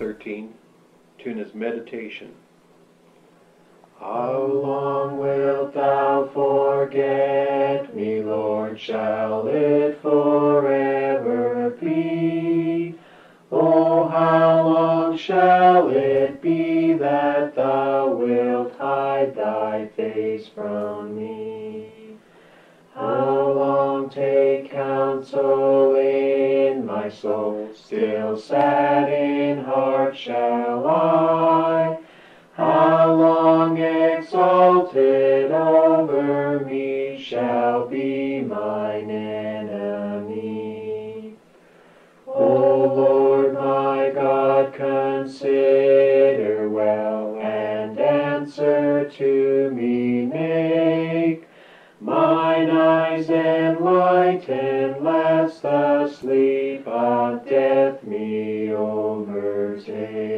13 tune meditation. How long wilt thou forget me lord? Shall it forever be? Oh how long shall it be that thou wilt hide thy face from me? How long take counsel in my soul, still sad in heart shall I. How long exalted over me shall be mine enemy. O Lord my God, consider well and answer to me make. Mine eyes enlightened lest thou sleep of death me overtake.